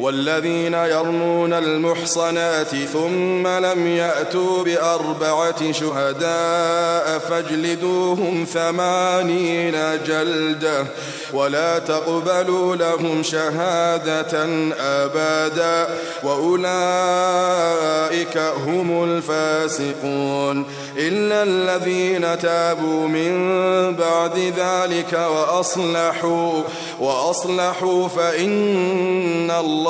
والذين يرمون المحصنات ثم لم يأتوا بأربعة شهداء فاجلدوهم ثمانين جلدة ولا تقبلوا لهم شهادة أبدا وأولئك هم الفاسقون إلا الذين تابوا من بعد ذلك وأصلحوا وأصلحوا فإن الله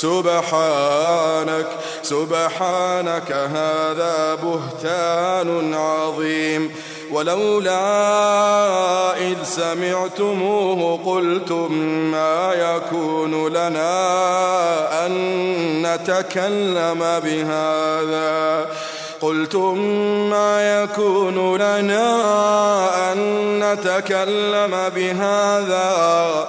سبحانك سبحانك هذا بهتان عظيم. ولولا إذ سمعتموه قلتم ما يكون لنا أن نتكلم بهذا. قلتم ما يكون لنا أن نتكلم بهذا.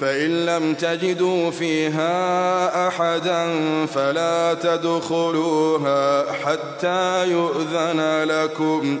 فإن لم تجدوا فيها أحدا فلا تدخلوها حتى يؤذن لكم.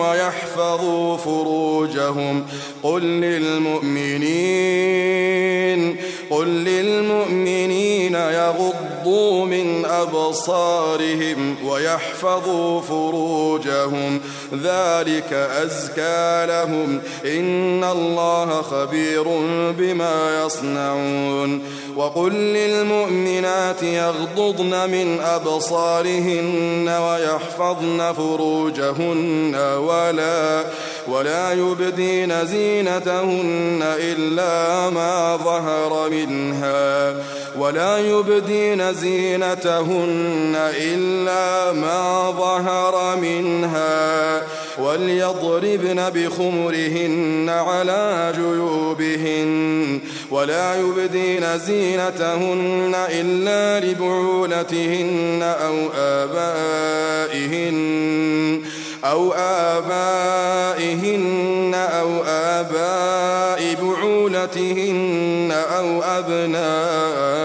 ويحفظوا فروجهم. قل للمؤمنين قل للمؤمنين يغضوا من أبصارهم ويحفظوا فروجهم. ذلك أزكى لهم. إن الله خبير بما يصنعون. وقل للمؤمنات يغضضن من أبصارهن ويحفظن فروجهن ولا ولا يبدين زينتهن إلا ما ظهر منها ولا يبدين زينتهن إلا ما ظهر منها وليضربن بخمرهن على جيوبهن ولا يبدين زينتهن إلا لبعولتهن أو آبائهن أو آبائهن أو آباء بعولتهن أو أبنائهن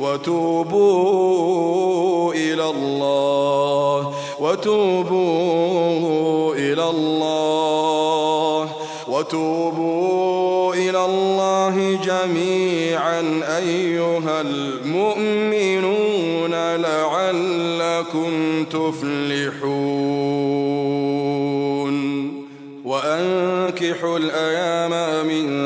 وتوبوا إلى الله وتوبوا إلى الله وتوبوا إلى الله جميعا أيها المؤمنون لعلكم تفلحون. وأنكحوا الأيام منكم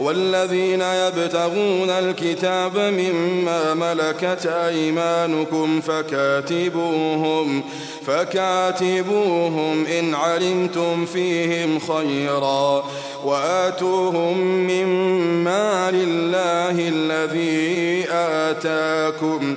والذين يبتغون الكتاب مما ملكت أيمانكم فكاتبوهم فكاتبوهم إن علمتم فيهم خيرا وآتوهم مما لله الذي آتاكم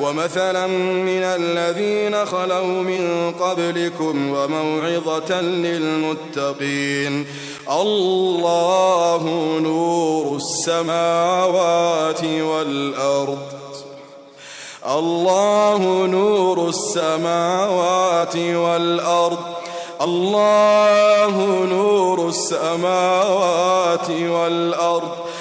ومثلا من الذين خلوا من قبلكم وموعظة للمتقين. الله نور السماوات والأرض. الله نور السماوات والأرض. الله نور السماوات والأرض.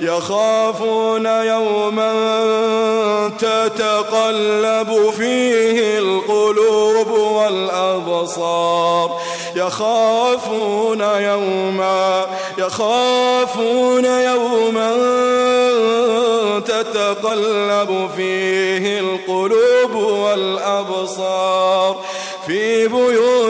يخافون يوما تتقلب فيه القلوب والأبصار. يخافون يوما يخافون يوما تتقلب فيه القلوب والأبصار. في بيوت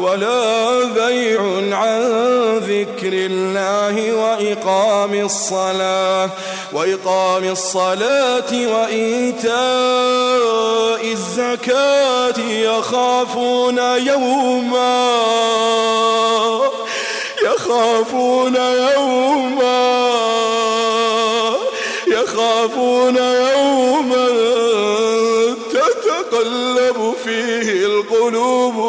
ولا بيع عن ذكر الله وإقام الصلاة وإقام الصلاة وإيتاء الزكاة يخافون يوما يخافون يوما يخافون يوما تتقلب فيه القلوب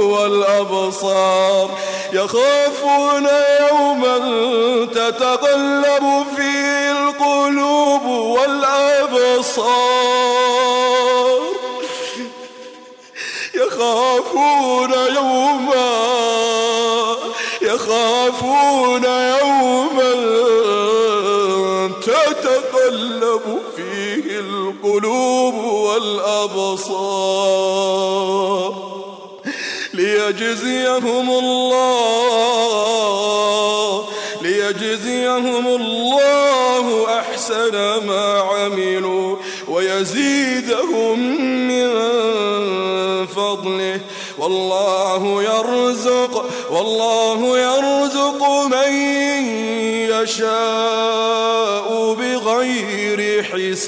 والأبصار يخافون يوما تتقلب فيه القلوب والأبصار. يخافون يوما يخافون يوما تتقلب فيه القلوب والأبصار. ليجزيهم الله ليجزيهم الله أحسن ما عملوا ويزيدهم من فضله. والله يرزق والله يرزق من يشاء بغير حساب.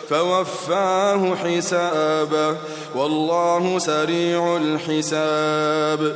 فوفاه حسابه. والله سريع الحساب.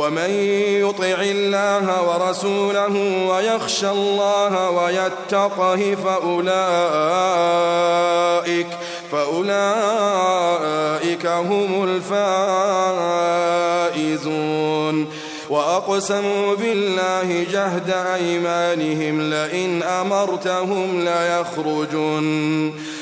ومن يطع الله ورسوله ويخشى الله ويتقه فأولئك فأولئك هم الفائزون. وأقسموا بالله جهد أيمانهم لئن أمرتهم ليخرجن.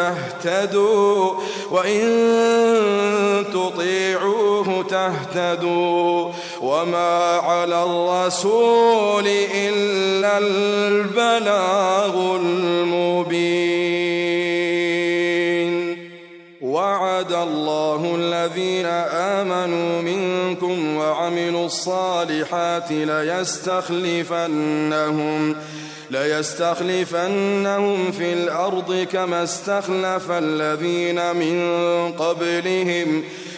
تهتدوا وإن تطيعوه تهتدوا. وما على الرسول إلا البلاغ المبين. وعد الله الذين آمنوا منكم وعملوا الصالحات ليستخلفنهم ليستخلفنهم في الأرض كما استخلف الذين من قبلهم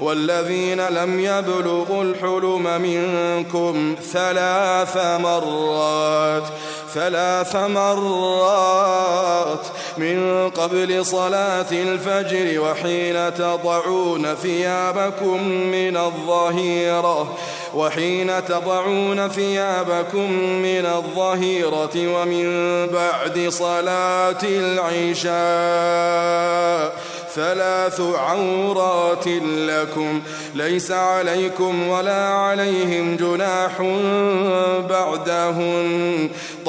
والذين لم يبلغوا الحلم منكم ثلاث مرات ثلاث مرات من قبل صلاة الفجر وحين تضعون ثيابكم من الظهيرة وحين تضعون ثيابكم من الظهيرة ومن بعد صلاة العشاء. ثلاث عورات لكم ليس عليكم ولا عليهم جناح بعدهن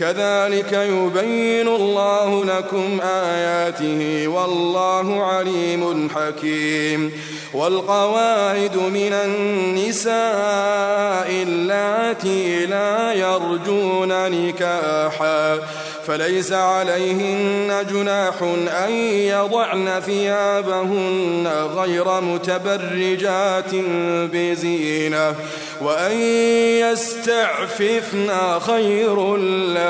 كذلك يبين الله لكم آياته والله عليم حكيم. والقواعد من النساء اللاتي لا يرجون نكاحا فليس عليهن جناح أن يضعن ثيابهن غير متبرجات بزينة وأن يستعففن خير لهن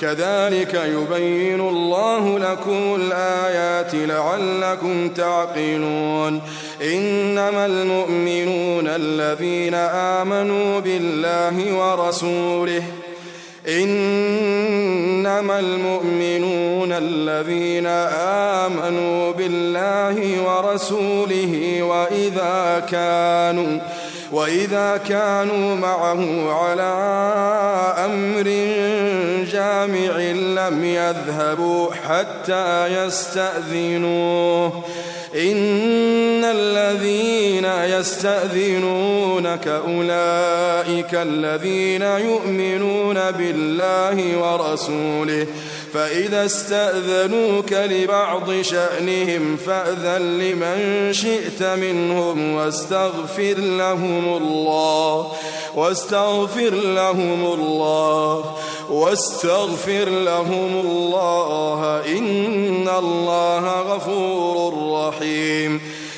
كذلك يبين الله لكم الآيات لعلكم تعقلون. إنما المؤمنون الذين آمنوا بالله ورسوله إنما المؤمنون الذين آمنوا بالله ورسوله وإذا كانوا وإذا كانوا معه على أمر جامع لم يذهبوا حتى يستأذنوه. إن الذين يستأذنونك أولئك الذين يؤمنون بالله ورسوله فإذا استأذنوك لبعض شأنهم فأذن لمن شئت منهم واستغفر لهم الله واستغفر لهم الله واستغفر لهم الله إن الله غفور رحيم.